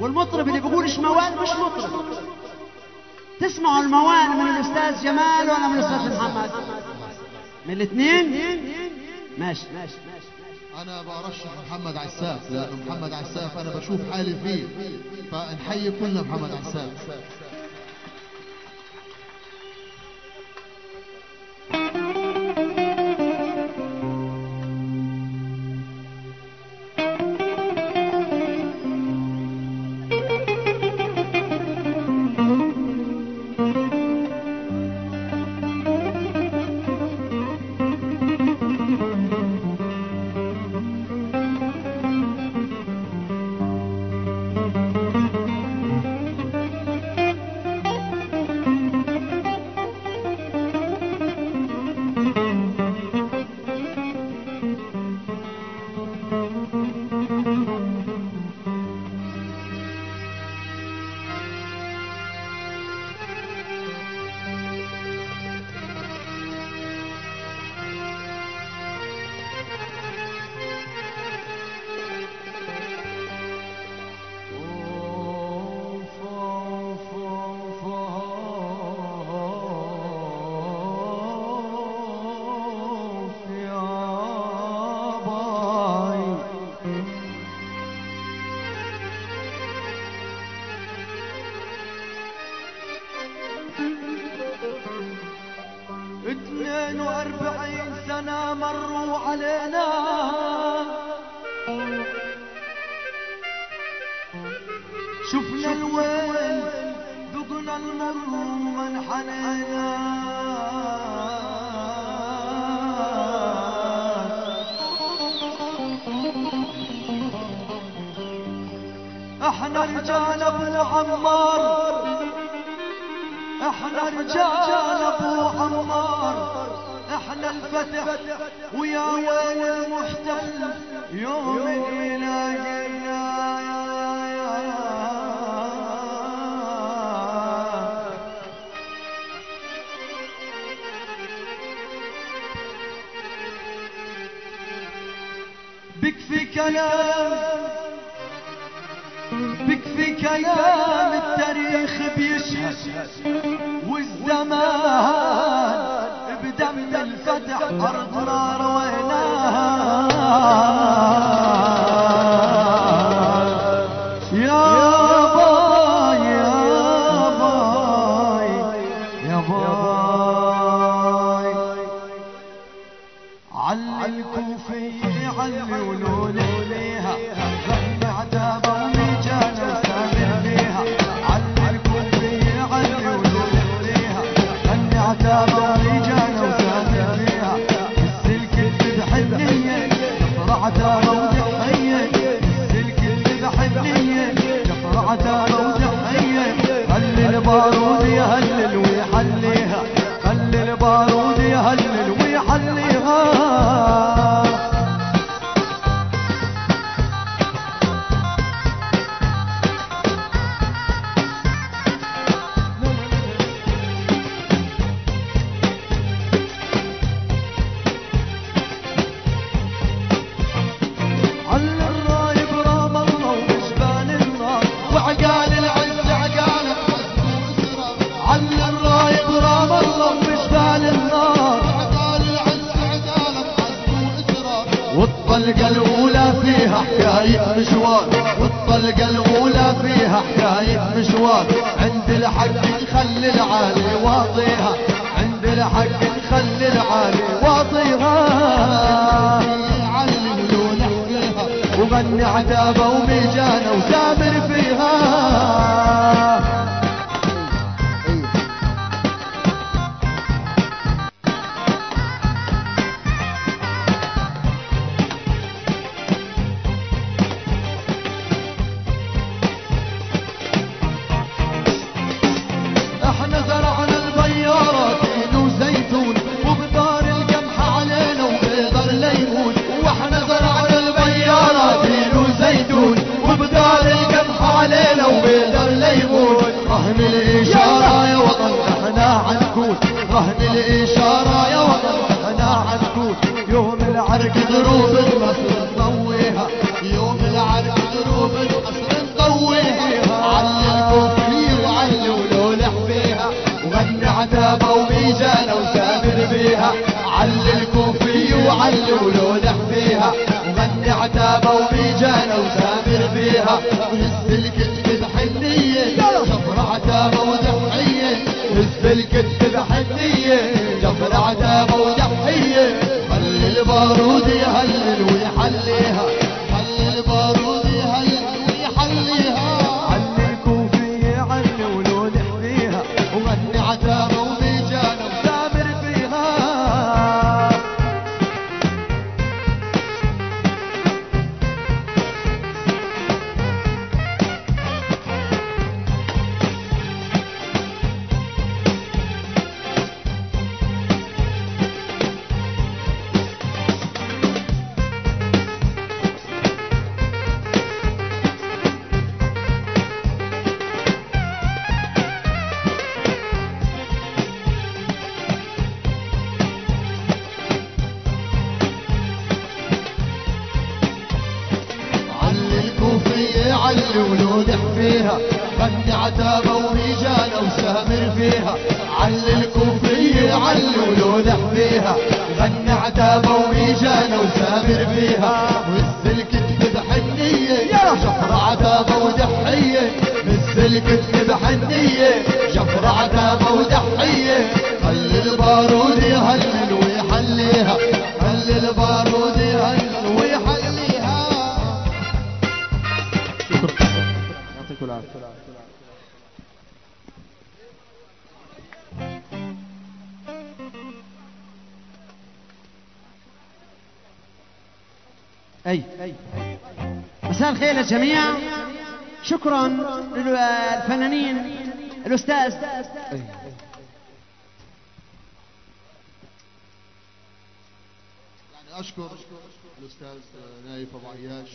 والمطرب اللي بيقولش موال مش مطرب. تسمعوا الموال من الأستاذ جمال ولا من الأستاذ محمد؟ من الاثنين؟ ماشي. ماشي أنا برشح محمد عساف لأنه محمد عساف أنا بشوف حالي فيه فنحيي كلنا محمد عساف. اثنين وأربعين سنة مروا علينا. شفنا الويل ذقنا المر ومن حنينا. إحنا رجال أبو عمار إحنا رجال أبو عمار إحنا الفتح ويا ويل المحتل. يوم يلاقينا بكفي كلام. بكفي كلام. التاريخ بيشهد والزمان بدم الفتح أرضنا رويناها. يا خلي والطلقة الأولى فيها حكاية مشوار والطلقة الأولى فيها حكاية مشوار عند الحق نخلي العالي واطيها عند الحق نخلي العالي واطيها وغني عتابة العرق دروب النصر خلي البارود علي ولودح فيها غني عتابة وميجانة وسامر فيها. علي الكوفية علي ولودح فيها غني عتابة وميجانة وسامر فيها. وهز الكتف بحنية جفر عتابة ودحية. هز الكتف بحنية جفر عتابة ودحية. خلي البارود يهلل أي. مساء الخير للجميع شكرا للفنانين الأستاذ. يعني أشكر الأستاذ نايف أبو عياش.